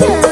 Yeah.